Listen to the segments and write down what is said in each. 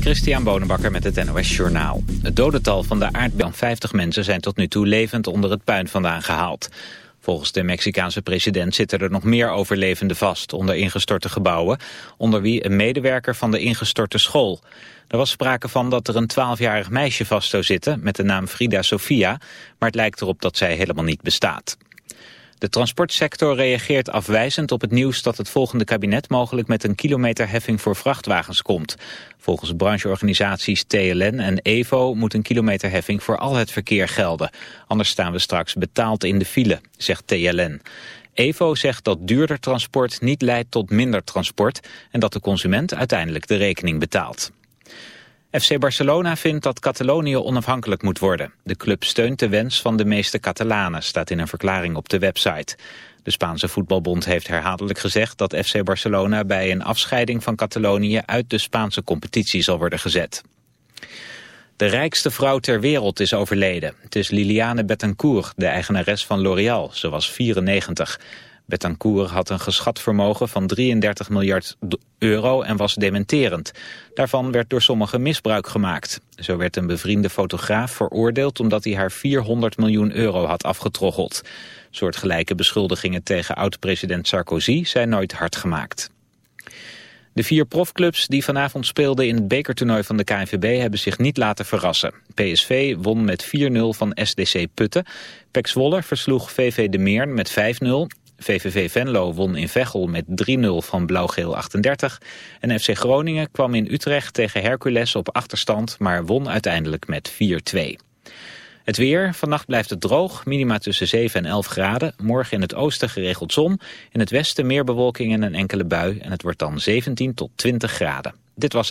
Christian Bonenbakker met het NOS Journaal. Het dodental van de aardbeving 50 mensen zijn tot nu toe levend onder het puin vandaan gehaald. Volgens de Mexicaanse president zitten er nog meer overlevenden vast onder ingestorte gebouwen, onder wie een medewerker van de ingestorte school. Er was sprake van dat er een 12-jarig meisje vast zou zitten met de naam Frida Sofia, maar het lijkt erop dat zij helemaal niet bestaat. De transportsector reageert afwijzend op het nieuws dat het volgende kabinet mogelijk met een kilometerheffing voor vrachtwagens komt. Volgens brancheorganisaties TLN en EVO moet een kilometerheffing voor al het verkeer gelden. Anders staan we straks betaald in de file, zegt TLN. EVO zegt dat duurder transport niet leidt tot minder transport en dat de consument uiteindelijk de rekening betaalt. FC Barcelona vindt dat Catalonië onafhankelijk moet worden. De club steunt de wens van de meeste Catalanen, staat in een verklaring op de website. De Spaanse voetbalbond heeft herhaaldelijk gezegd dat FC Barcelona bij een afscheiding van Catalonië uit de Spaanse competitie zal worden gezet. De rijkste vrouw ter wereld is overleden. Het is Liliane Bettencourt, de eigenares van L'Oréal. Ze was 94. Betancourt had een geschat vermogen van 33 miljard euro en was dementerend. Daarvan werd door sommigen misbruik gemaakt. Zo werd een bevriende fotograaf veroordeeld omdat hij haar 400 miljoen euro had afgetroggeld. Soortgelijke beschuldigingen tegen oud-president Sarkozy zijn nooit hard gemaakt. De vier profclubs die vanavond speelden in het bekertoernooi van de KNVB hebben zich niet laten verrassen. PSV won met 4-0 van SDC Putten. Pek Zwolle versloeg VV De Meern met 5-0 VVV Venlo won in Veghel met 3-0 van Blauw-Geel 38. En FC Groningen kwam in Utrecht tegen Hercules op achterstand, maar won uiteindelijk met 4-2. Het weer, vannacht blijft het droog, minima tussen 7 en 11 graden. Morgen in het oosten geregeld zon, in het westen meer bewolking en een enkele bui. En het wordt dan 17 tot 20 graden. Dit was...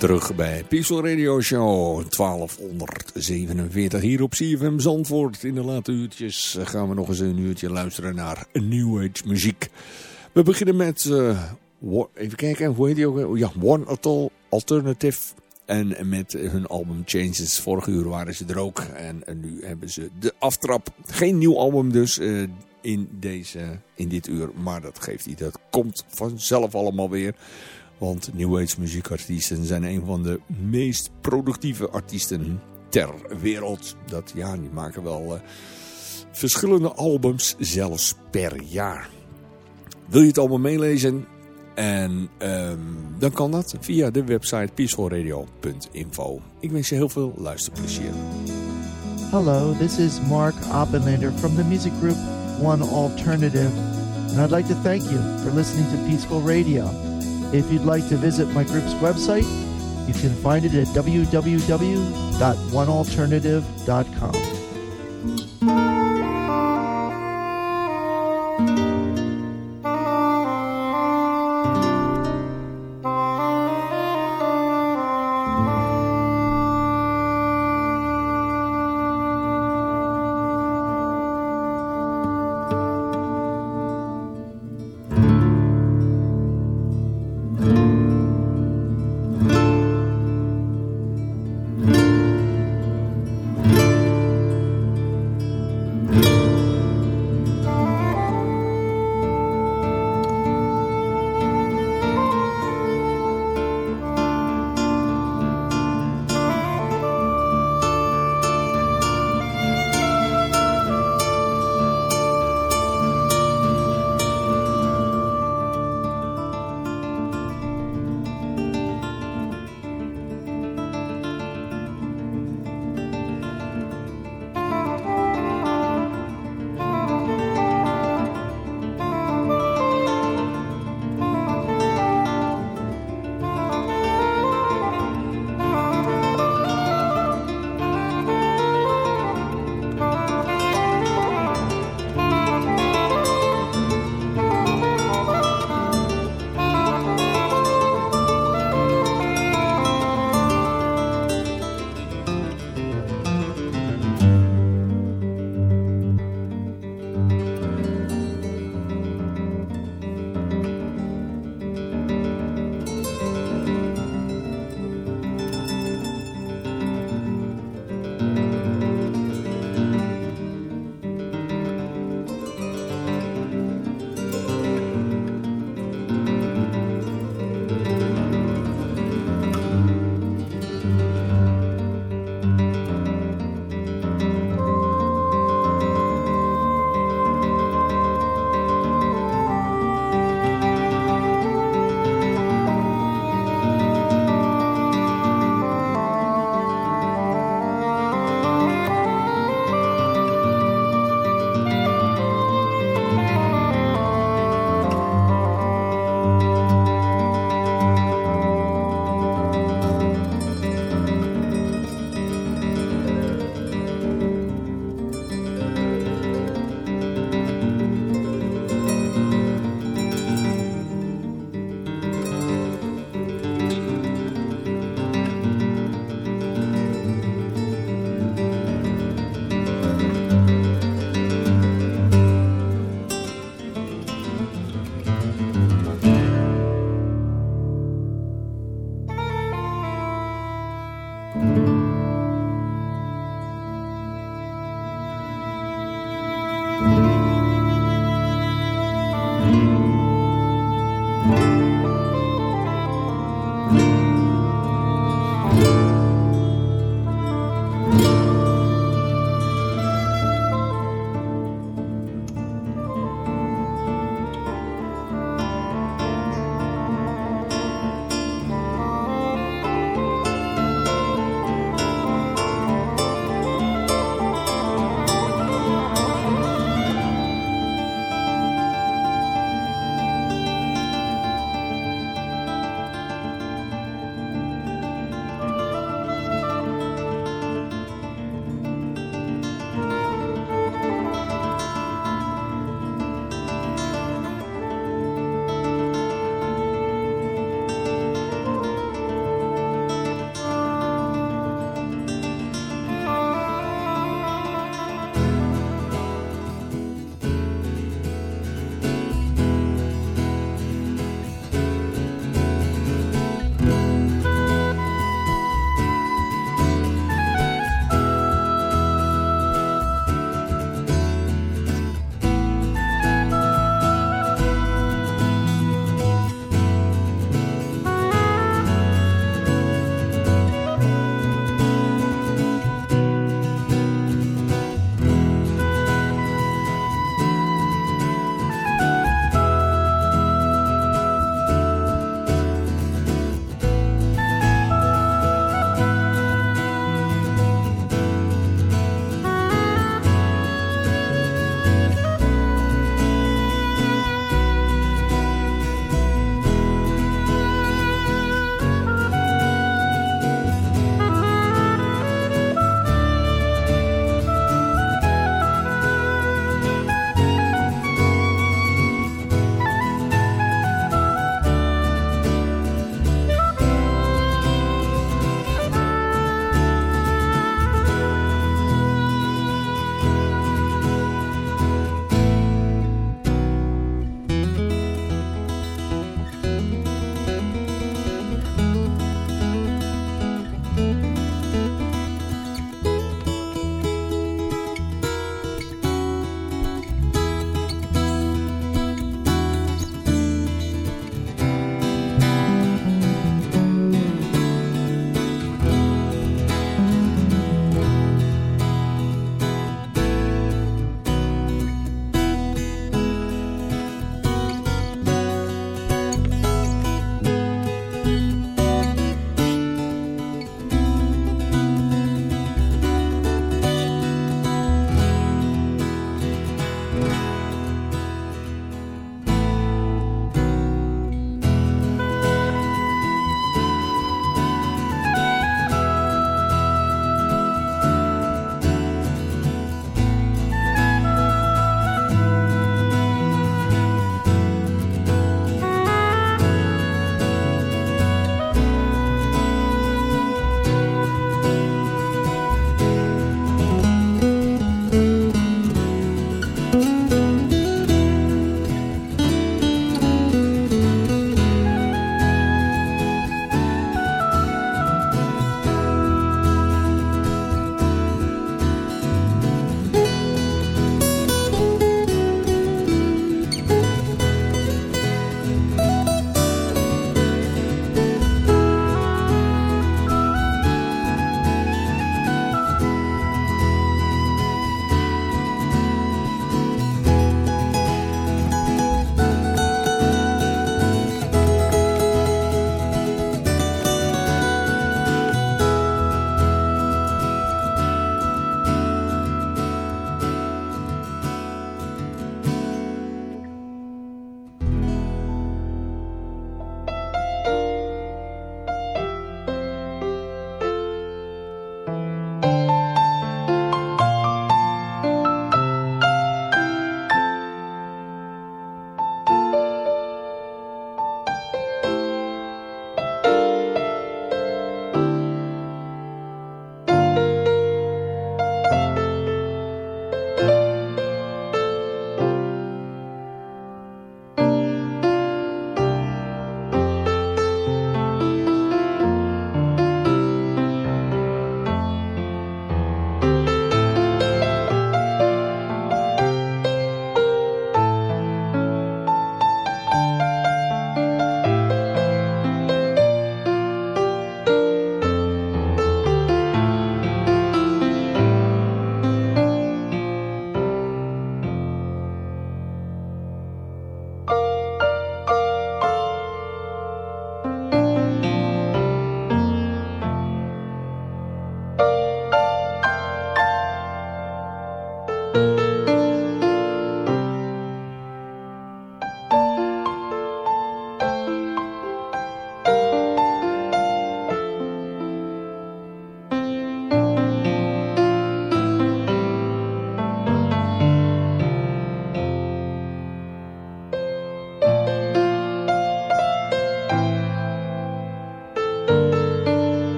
Terug bij Pixel Radio Show 1247 hier op CFM Zandvoort. In de late uurtjes gaan we nog eens een uurtje luisteren naar New Age muziek. We beginnen met, uh, even kijken, hoe heet die ook? Ja, One Atoll Alternative. En met hun album Changes. Vorige uur waren ze er ook. En, nu hebben ze de aftrap. Geen nieuw album dus uh, in, deze, in dit uur. Maar dat geeft niet. Dat komt vanzelf allemaal weer. Want New Age muziekartiesten zijn een van de meest productieve artiesten ter wereld. Dat, ja, die maken wel uh, verschillende albums, zelfs per jaar. Wil je het allemaal meelezen? En um, dan kan dat via de website peacefulradio.info. Ik wens je heel veel luisterplezier. Hello, this is Mark Oppenlander from the music group One Alternative. And I'd like to thank you for listening to Peaceful Radio. If you'd like to visit my group's website, you can find it at www.onealternative.com.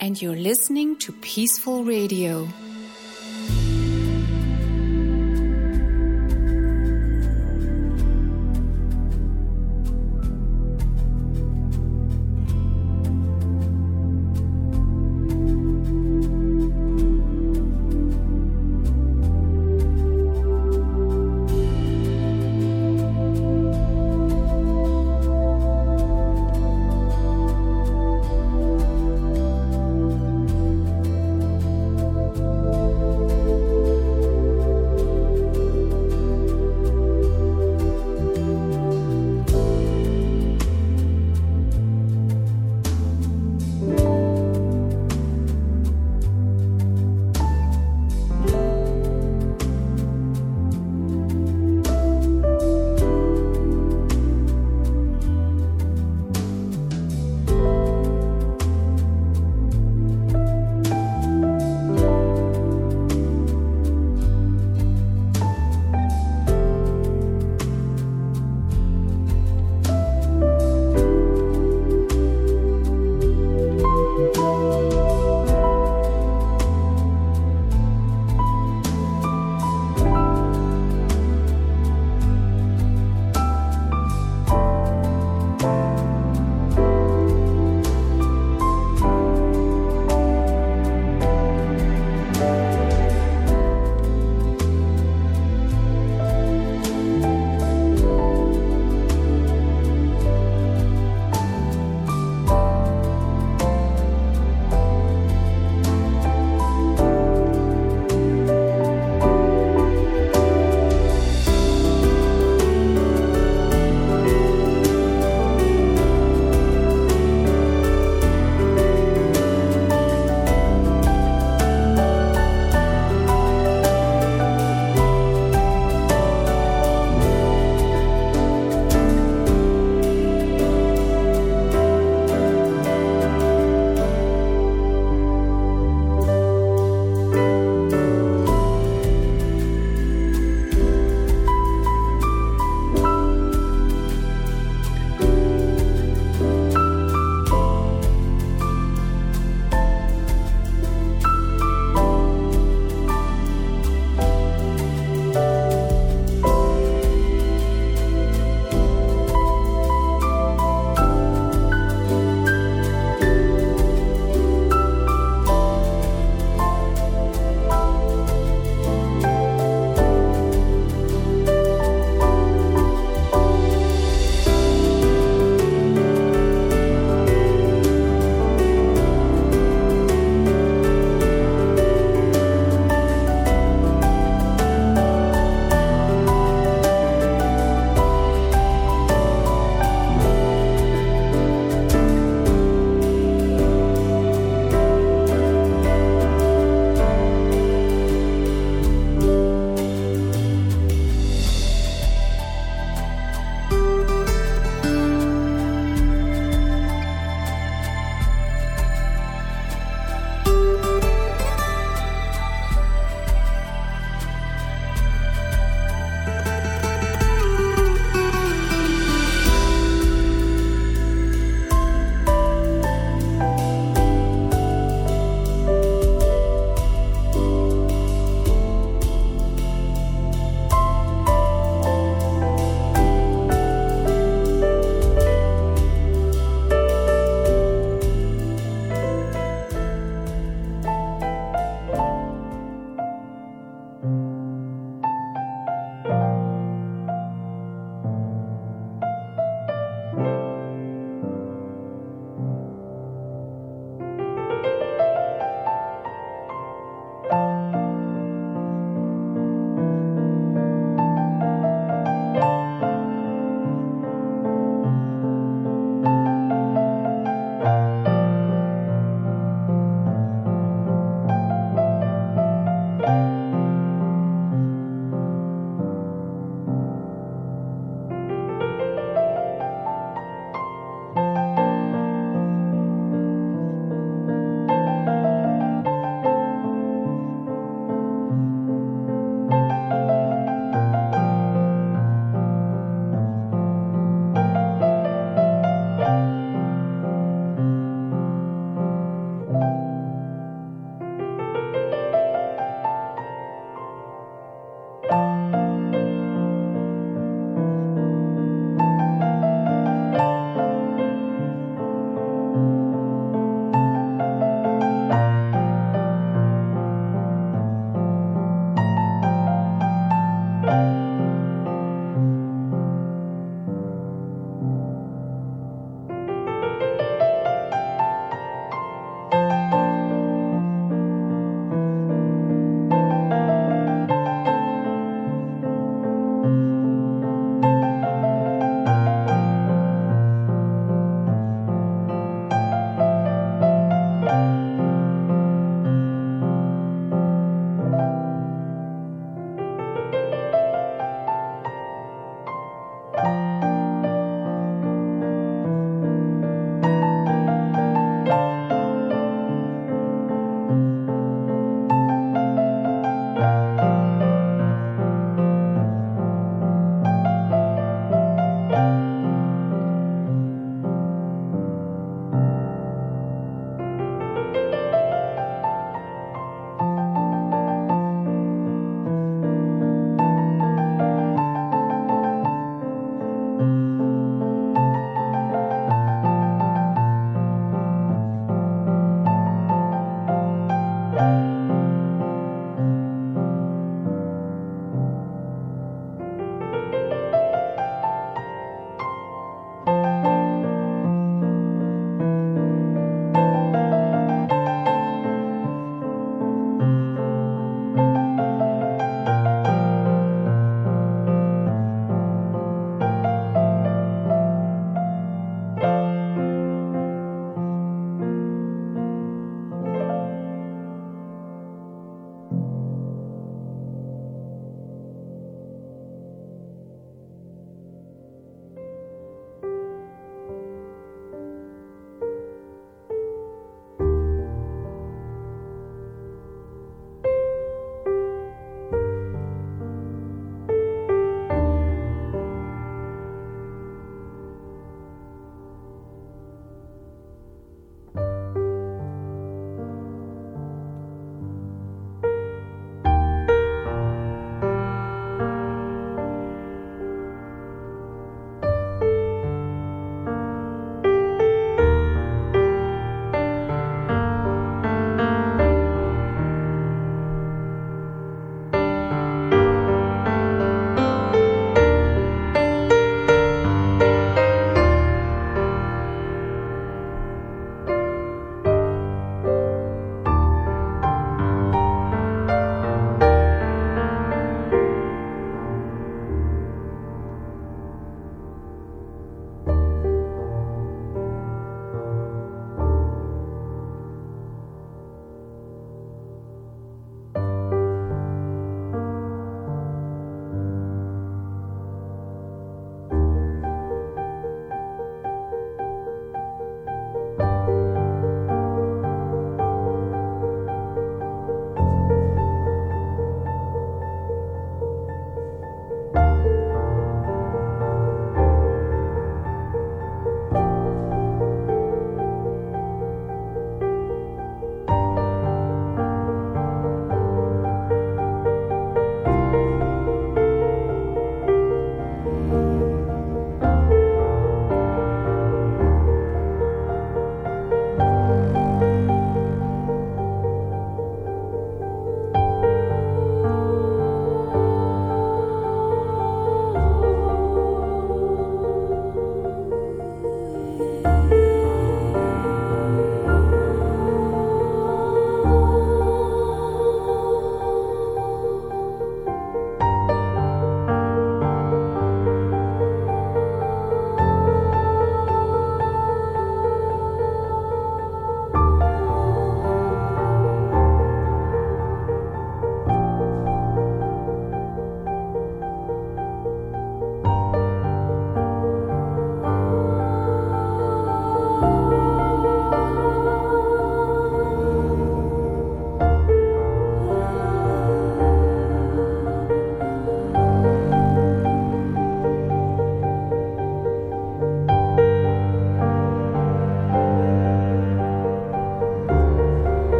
and you're listening to Peaceful Radio.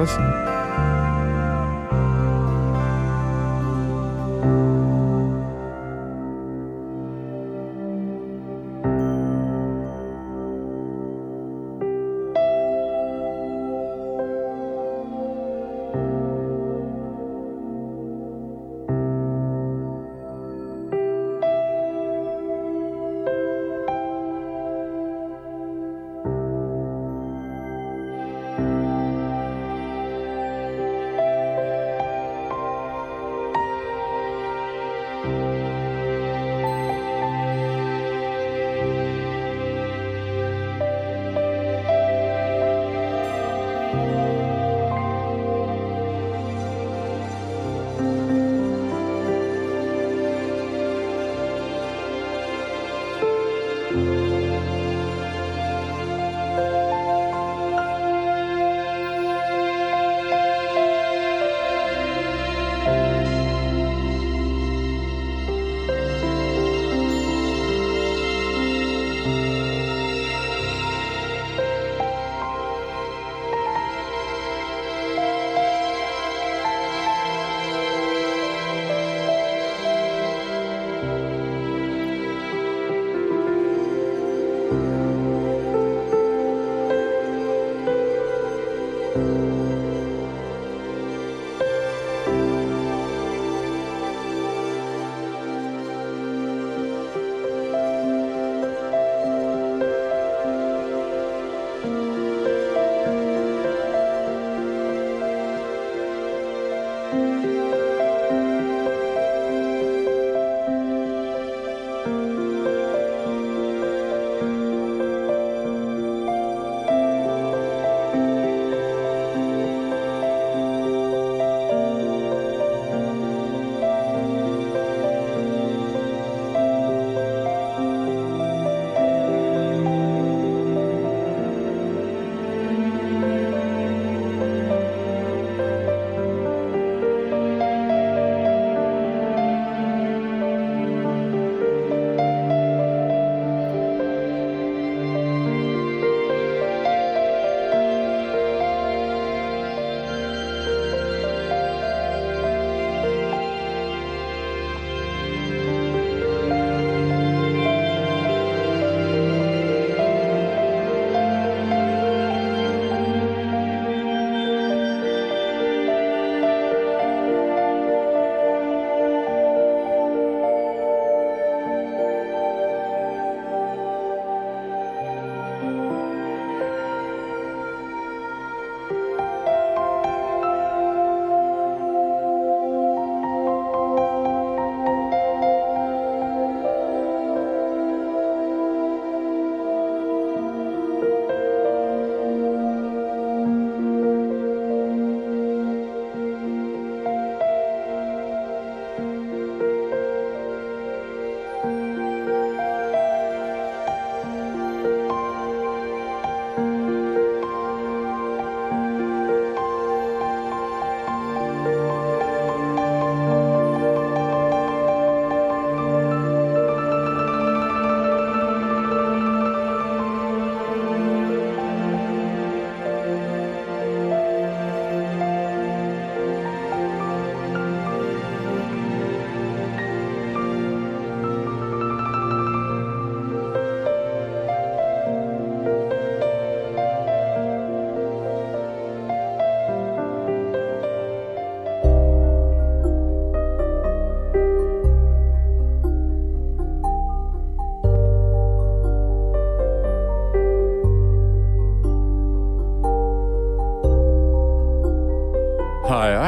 Listen.